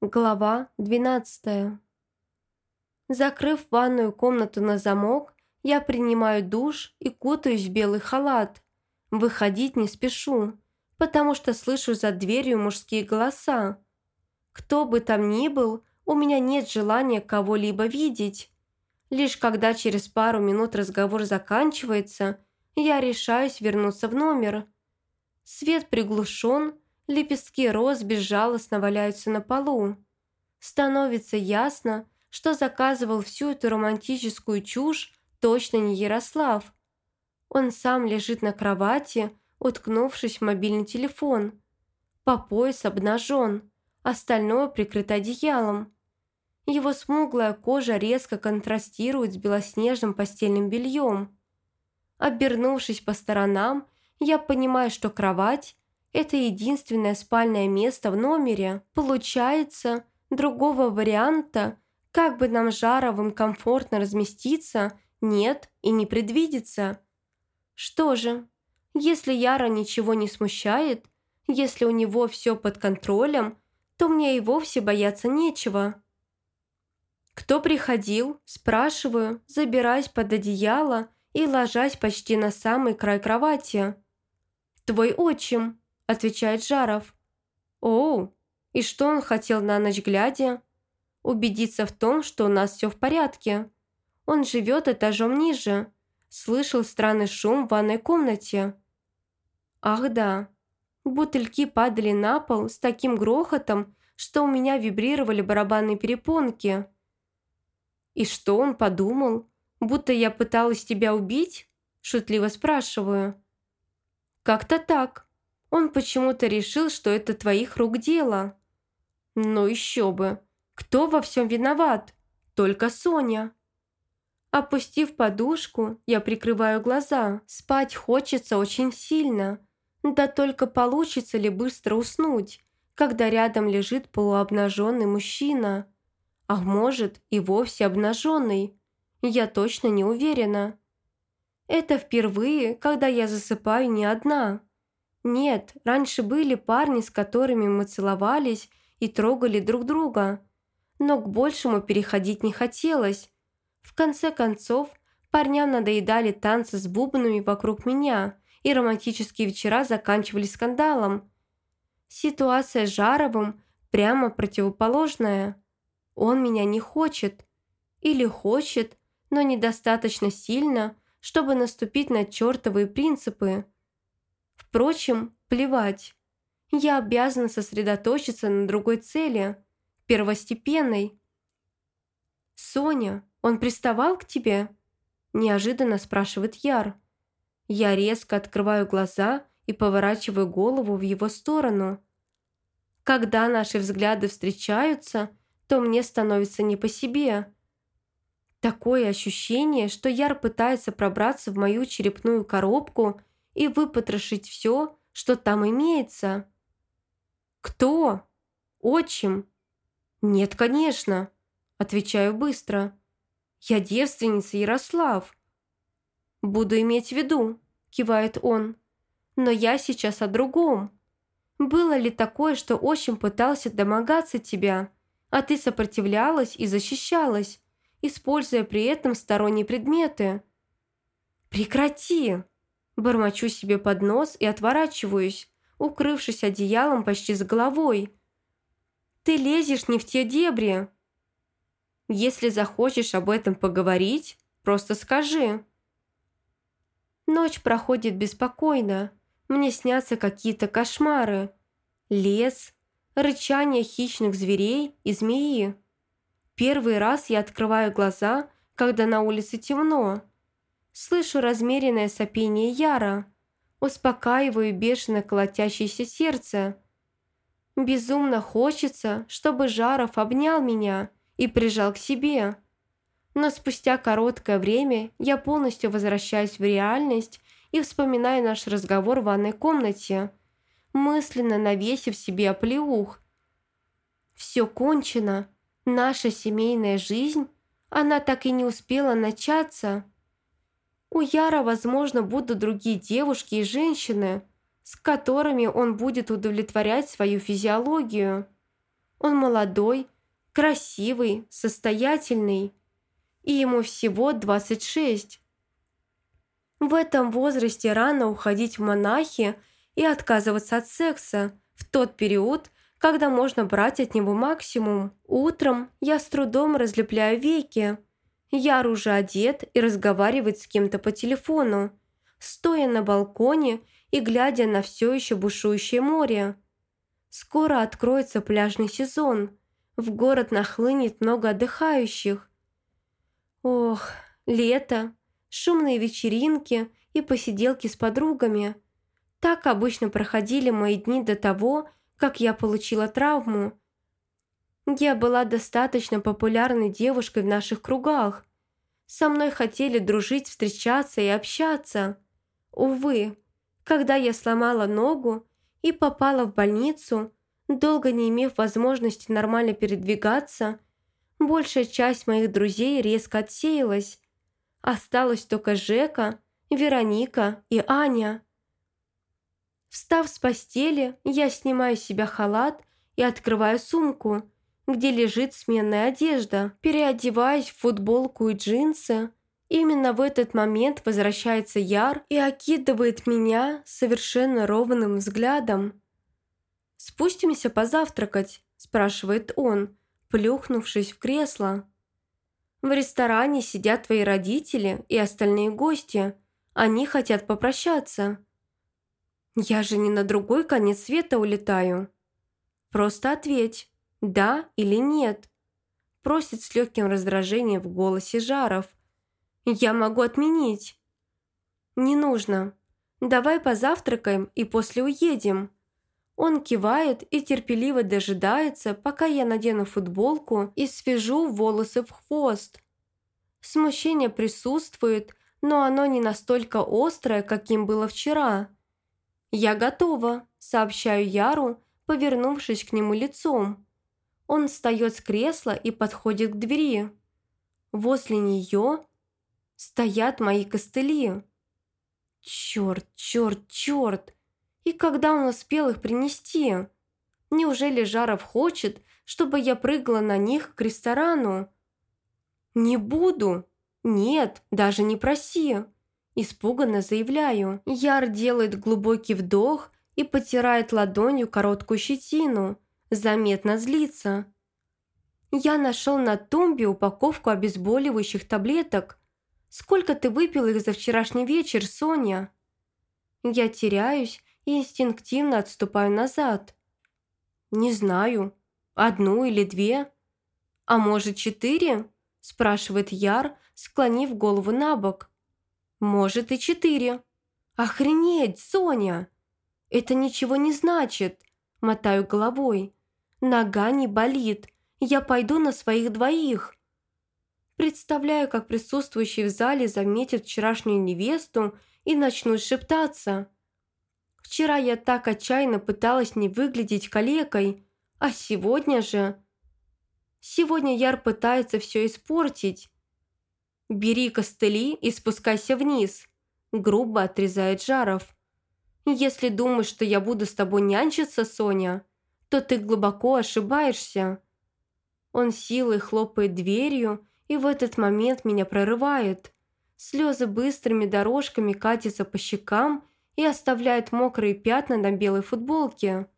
Глава 12. Закрыв ванную комнату на замок, я принимаю душ и кутаюсь в белый халат. Выходить не спешу, потому что слышу за дверью мужские голоса. Кто бы там ни был, у меня нет желания кого-либо видеть. Лишь когда через пару минут разговор заканчивается, я решаюсь вернуться в номер. Свет приглушен, Лепестки роз безжалостно валяются на полу. Становится ясно, что заказывал всю эту романтическую чушь точно не Ярослав. Он сам лежит на кровати, уткнувшись в мобильный телефон. По пояс обнажен, остальное прикрыто одеялом. Его смуглая кожа резко контрастирует с белоснежным постельным бельем. Обернувшись по сторонам, я понимаю, что кровать это единственное спальное место в номере. Получается, другого варианта, как бы нам Жаровым комфортно разместиться, нет и не предвидится. Что же, если Яра ничего не смущает, если у него все под контролем, то мне и вовсе бояться нечего. Кто приходил, спрашиваю, забираясь под одеяло и ложась почти на самый край кровати. «Твой отчим», отвечает Жаров. «Оу, и что он хотел на ночь глядя?» «Убедиться в том, что у нас все в порядке. Он живет этажом ниже. Слышал странный шум в ванной комнате». «Ах да, бутыльки падали на пол с таким грохотом, что у меня вибрировали барабанные перепонки». «И что он подумал? Будто я пыталась тебя убить?» Шутливо спрашиваю. «Как-то так», он почему-то решил, что это твоих рук дело. Ну еще бы. Кто во всем виноват? Только Соня. Опустив подушку, я прикрываю глаза. Спать хочется очень сильно. Да только получится ли быстро уснуть, когда рядом лежит полуобнаженный мужчина? А может, и вовсе обнаженный? Я точно не уверена. Это впервые, когда я засыпаю не одна. Нет, раньше были парни, с которыми мы целовались и трогали друг друга. Но к большему переходить не хотелось. В конце концов, парням надоедали танцы с бубнами вокруг меня, и романтические вечера заканчивались скандалом. Ситуация с Жаровым прямо противоположная. Он меня не хочет. Или хочет, но недостаточно сильно, чтобы наступить на чертовые принципы. Впрочем, плевать. Я обязана сосредоточиться на другой цели, первостепенной. «Соня, он приставал к тебе?» Неожиданно спрашивает Яр. Я резко открываю глаза и поворачиваю голову в его сторону. Когда наши взгляды встречаются, то мне становится не по себе. Такое ощущение, что Яр пытается пробраться в мою черепную коробку и выпотрошить все, что там имеется. «Кто? Отчим?» «Нет, конечно», – отвечаю быстро. «Я девственница Ярослав». «Буду иметь в виду», – кивает он. «Но я сейчас о другом. Было ли такое, что отчим пытался домогаться тебя, а ты сопротивлялась и защищалась, используя при этом сторонние предметы?» «Прекрати!» Бормочу себе под нос и отворачиваюсь, укрывшись одеялом почти с головой. «Ты лезешь не в те дебри!» «Если захочешь об этом поговорить, просто скажи». Ночь проходит беспокойно. Мне снятся какие-то кошмары. Лес, рычание хищных зверей и змеи. Первый раз я открываю глаза, когда на улице темно. Слышу размеренное сопение Яра. Успокаиваю бешено колотящееся сердце. Безумно хочется, чтобы Жаров обнял меня и прижал к себе. Но спустя короткое время я полностью возвращаюсь в реальность и вспоминаю наш разговор в ванной комнате, мысленно навесив себе оплеух. Все кончено. Наша семейная жизнь, она так и не успела начаться. У Яра, возможно, будут другие девушки и женщины, с которыми он будет удовлетворять свою физиологию. Он молодой, красивый, состоятельный, и ему всего 26. В этом возрасте рано уходить в монахи и отказываться от секса в тот период, когда можно брать от него максимум. Утром я с трудом разлепляю веки. Яр уже одет и разговаривает с кем-то по телефону, стоя на балконе и глядя на все еще бушующее море. Скоро откроется пляжный сезон. В город нахлынет много отдыхающих. Ох, лето, шумные вечеринки и посиделки с подругами. Так обычно проходили мои дни до того, как я получила травму. Я была достаточно популярной девушкой в наших кругах. Со мной хотели дружить, встречаться и общаться. Увы, когда я сломала ногу и попала в больницу, долго не имев возможности нормально передвигаться, большая часть моих друзей резко отсеялась. Осталась только Жека, Вероника и Аня. Встав с постели, я снимаю с себя халат и открываю сумку, где лежит сменная одежда. Переодеваюсь в футболку и джинсы. Именно в этот момент возвращается Яр и окидывает меня совершенно ровным взглядом. «Спустимся позавтракать?» – спрашивает он, плюхнувшись в кресло. «В ресторане сидят твои родители и остальные гости. Они хотят попрощаться». «Я же не на другой конец света улетаю». «Просто ответь, да или нет», – просит с легким раздражением в голосе Жаров. «Я могу отменить». «Не нужно. Давай позавтракаем и после уедем». Он кивает и терпеливо дожидается, пока я надену футболку и свяжу волосы в хвост. Смущение присутствует, но оно не настолько острое, каким было вчера. «Я готова», – сообщаю Яру, повернувшись к нему лицом. Он встает с кресла и подходит к двери. Возле нее стоят мои костыли. Черт, черт, черт! И когда он успел их принести? Неужели Жаров хочет, чтобы я прыгала на них к ресторану? Не буду. Нет, даже не проси. Испуганно заявляю. Яр делает глубокий вдох и потирает ладонью короткую щетину. Заметно злится. Я нашел на тумбе упаковку обезболивающих таблеток. Сколько ты выпила их за вчерашний вечер, Соня? Я теряюсь и инстинктивно отступаю назад. Не знаю, одну или две. А может, четыре? Спрашивает Яр, склонив голову на бок. Может и четыре. Охренеть, Соня! Это ничего не значит. Мотаю головой. Нога не болит. Я пойду на своих двоих. Представляю, как присутствующие в зале заметят вчерашнюю невесту и начнут шептаться. Вчера я так отчаянно пыталась не выглядеть калекой, а сегодня же... Сегодня Яр пытается все испортить. «Бери костыли и спускайся вниз», – грубо отрезает Жаров. «Если думаешь, что я буду с тобой нянчиться, Соня, то ты глубоко ошибаешься». Он силой хлопает дверью, и в этот момент меня прорывает. Слезы быстрыми дорожками катятся по щекам и оставляют мокрые пятна на белой футболке.